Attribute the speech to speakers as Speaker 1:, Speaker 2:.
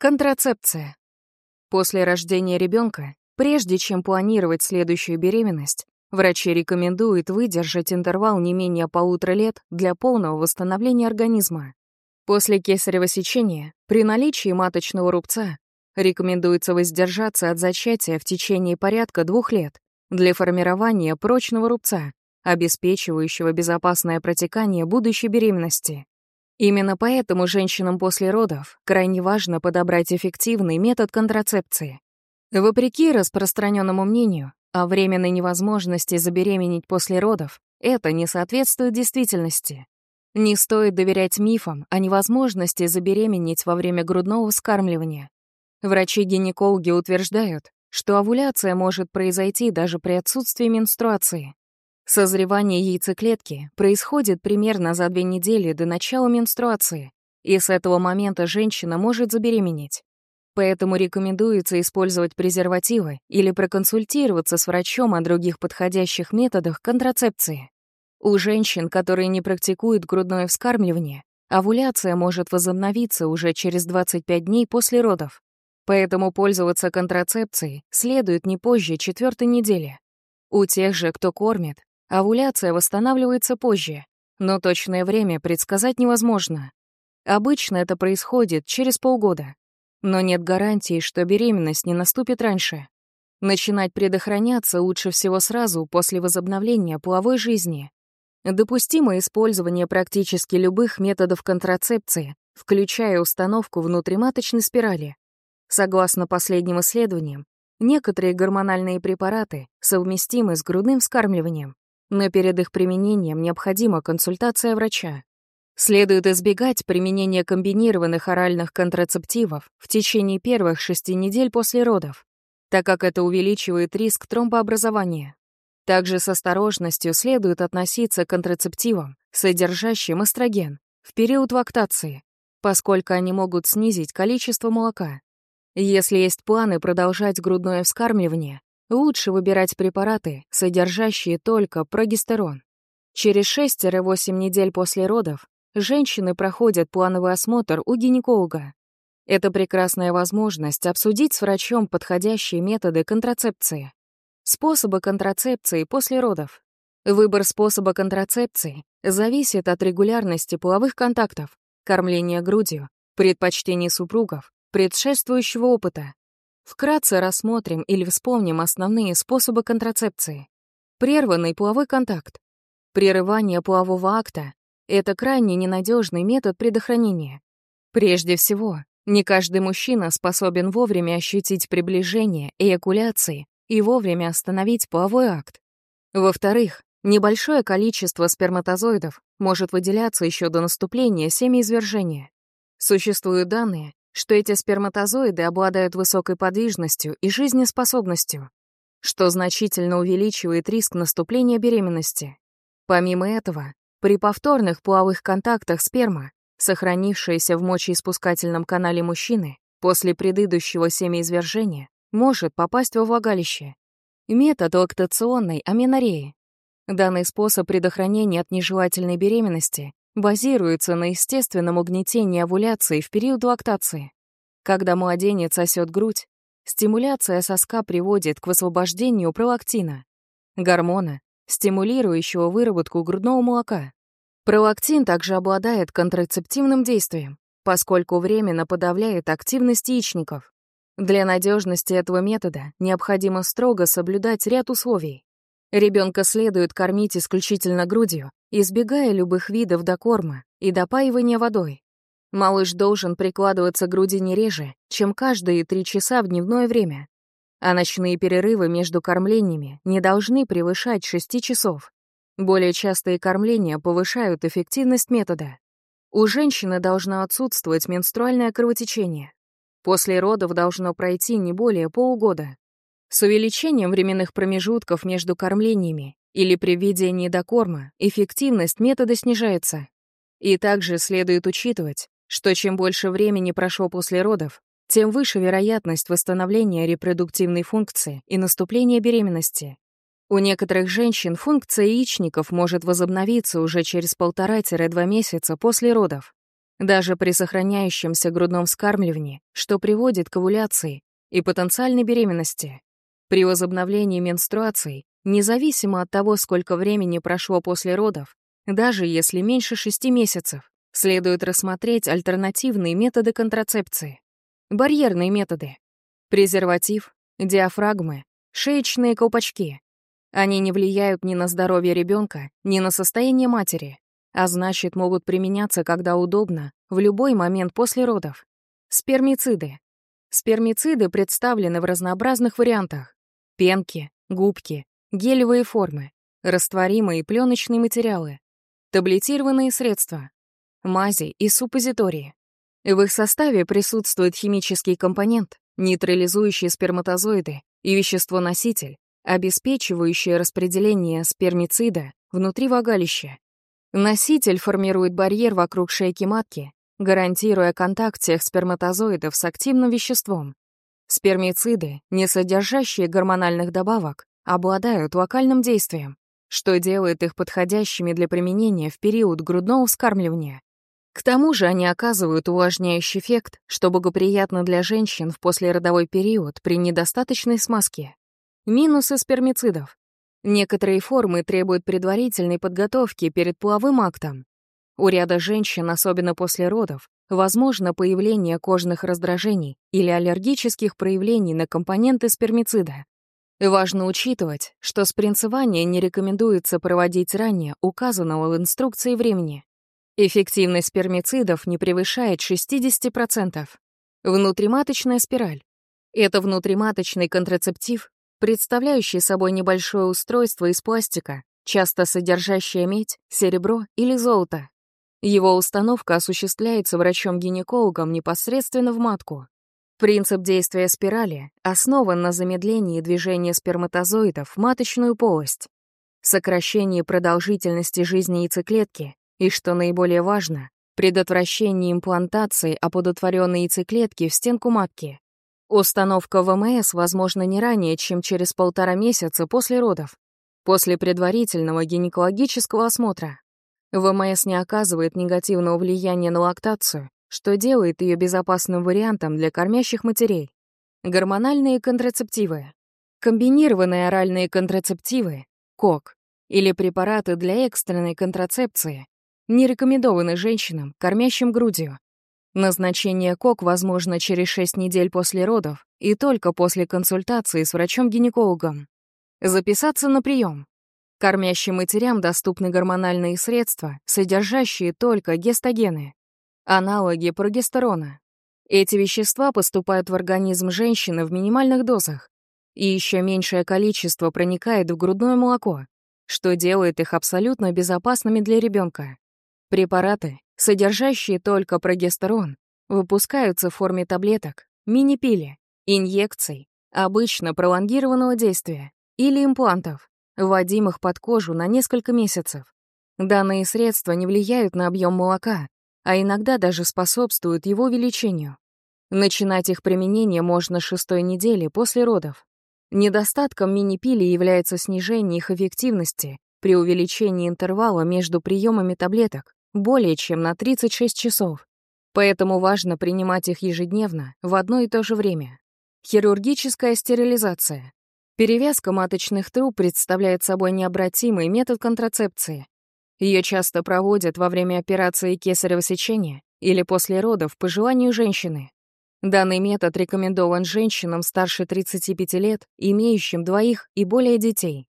Speaker 1: Контрацепция. После рождения ребенка, прежде чем планировать следующую беременность, врачи рекомендуют выдержать интервал не менее полутора лет для полного восстановления организма. После кесарево сечения, при наличии маточного рубца, рекомендуется воздержаться от зачатия в течение порядка двух лет для формирования прочного рубца, обеспечивающего безопасное протекание будущей беременности. Именно поэтому женщинам после родов крайне важно подобрать эффективный метод контрацепции. Вопреки распространенному мнению о временной невозможности забеременеть после родов, это не соответствует действительности. Не стоит доверять мифам о невозможности забеременеть во время грудного вскармливания. Врачи-гинекологи утверждают, что овуляция может произойти даже при отсутствии менструации. Созревание яйцеклетки происходит примерно за две недели до начала менструации, и с этого момента женщина может забеременеть. Поэтому рекомендуется использовать презервативы или проконсультироваться с врачом о других подходящих методах контрацепции. У женщин, которые не практикуют грудное вскармливание, овуляция может возобновиться уже через 25 дней после родов. Поэтому пользоваться контрацепцией следует не позже четвертой недели. У тех же, кто кормит, Овуляция восстанавливается позже, но точное время предсказать невозможно. Обычно это происходит через полгода. Но нет гарантии, что беременность не наступит раньше. Начинать предохраняться лучше всего сразу после возобновления половой жизни. Допустимо использование практически любых методов контрацепции, включая установку внутриматочной спирали. Согласно последним исследованиям, некоторые гормональные препараты совместимы с грудным вскармливанием но перед их применением необходима консультация врача. Следует избегать применения комбинированных оральных контрацептивов в течение первых шести недель после родов, так как это увеличивает риск тромбообразования. Также с осторожностью следует относиться к контрацептивам, содержащим эстроген, в период лактации, поскольку они могут снизить количество молока. Если есть планы продолжать грудное вскармливание, Лучше выбирать препараты, содержащие только прогестерон. Через 6-8 недель после родов женщины проходят плановый осмотр у гинеколога. Это прекрасная возможность обсудить с врачом подходящие методы контрацепции. Способы контрацепции после родов. Выбор способа контрацепции зависит от регулярности половых контактов, кормления грудью, предпочтений супругов, предшествующего опыта, Вкратце рассмотрим или вспомним основные способы контрацепции. Прерванный половой контакт. Прерывание полового акта — это крайне ненадежный метод предохранения. Прежде всего, не каждый мужчина способен вовремя ощутить приближение эякуляции и вовремя остановить половой акт. Во-вторых, небольшое количество сперматозоидов может выделяться еще до наступления семяизвержения. Существуют данные, что эти сперматозоиды обладают высокой подвижностью и жизнеспособностью, что значительно увеличивает риск наступления беременности. Помимо этого, при повторных половых контактах сперма, сохранившаяся в мочеиспускательном канале мужчины после предыдущего семяизвержения, может попасть во влагалище. Метод лактационной аменореи. Данный способ предохранения от нежелательной беременности базируется на естественном угнетении овуляции в период лактации. Когда младенец сосет грудь, стимуляция соска приводит к высвобождению пролактина, гормона, стимулирующего выработку грудного молока. Пролактин также обладает контрацептивным действием, поскольку временно подавляет активность яичников. Для надежности этого метода необходимо строго соблюдать ряд условий. Ребенка следует кормить исключительно грудью, избегая любых видов докорма и допаивания водой. Малыш должен прикладываться к груди не реже, чем каждые три часа в дневное время. А ночные перерывы между кормлениями не должны превышать 6 часов. Более частые кормления повышают эффективность метода. У женщины должно отсутствовать менструальное кровотечение. После родов должно пройти не более полугода. С увеличением временных промежутков между кормлениями или при введении докорма эффективность метода снижается. И также следует учитывать, что чем больше времени прошло после родов, тем выше вероятность восстановления репродуктивной функции и наступления беременности. У некоторых женщин функция яичников может возобновиться уже через полтора-два месяца после родов. даже при сохраняющемся грудном вскармливании, что приводит к овуляции и потенциальной беременности. При возобновлении менструаций, независимо от того, сколько времени прошло после родов, даже если меньше шести месяцев, следует рассмотреть альтернативные методы контрацепции. Барьерные методы. Презерватив, диафрагмы, шеечные колпачки. Они не влияют ни на здоровье ребенка, ни на состояние матери а значит, могут применяться когда удобно, в любой момент после родов. Спермициды. Спермициды представлены в разнообразных вариантах. Пенки, губки, гелевые формы, растворимые пленочные материалы, таблетированные средства, мази и суппозитории. В их составе присутствует химический компонент, нейтрализующий сперматозоиды и вещество-носитель, обеспечивающее распределение спермицида внутри влагалища Носитель формирует барьер вокруг шейки матки, гарантируя контакт всех сперматозоидов с активным веществом. Спермициды, не содержащие гормональных добавок, обладают локальным действием, что делает их подходящими для применения в период грудного вскармливания. К тому же они оказывают увлажняющий эффект, что благоприятно для женщин в послеродовой период при недостаточной смазке. Минусы спермицидов. Некоторые формы требуют предварительной подготовки перед половым актом. У ряда женщин, особенно после родов, возможно появление кожных раздражений или аллергических проявлений на компоненты спермицида. Важно учитывать, что спринцевание не рекомендуется проводить ранее указанного в инструкции времени. Эффективность спермицидов не превышает 60%. Внутриматочная спираль. Это внутриматочный контрацептив, представляющий собой небольшое устройство из пластика, часто содержащее медь, серебро или золото. Его установка осуществляется врачом-гинекологом непосредственно в матку. Принцип действия спирали основан на замедлении движения сперматозоидов в маточную полость, сокращении продолжительности жизни яйцеклетки и, что наиболее важно, предотвращении имплантации оплодотворенной яйцеклетки в стенку матки. Установка ВМС возможна не ранее, чем через полтора месяца после родов, после предварительного гинекологического осмотра. ВМС не оказывает негативного влияния на лактацию, что делает ее безопасным вариантом для кормящих матерей. Гормональные контрацептивы. Комбинированные оральные контрацептивы, КОК, или препараты для экстренной контрацепции не рекомендованы женщинам, кормящим грудью, Назначение КОК возможно через 6 недель после родов и только после консультации с врачом-гинекологом. Записаться на прием. Кормящим матерям доступны гормональные средства, содержащие только гестогены, аналоги прогестерона. Эти вещества поступают в организм женщины в минимальных дозах, и еще меньшее количество проникает в грудное молоко, что делает их абсолютно безопасными для ребенка. Препараты, содержащие только прогестерон, выпускаются в форме таблеток, мини-пили, инъекций, обычно пролонгированного действия, или имплантов, вводимых под кожу на несколько месяцев. Данные средства не влияют на объем молока, а иногда даже способствуют его увеличению. Начинать их применение можно с шестой недели после родов. Недостатком мини-пили является снижение их эффективности при увеличении интервала между приемами таблеток более чем на 36 часов. Поэтому важно принимать их ежедневно, в одно и то же время. Хирургическая стерилизация. Перевязка маточных труб представляет собой необратимый метод контрацепции. Ее часто проводят во время операции кесарево сечения или после родов по желанию женщины. Данный метод рекомендован женщинам старше 35 лет, имеющим двоих и более детей.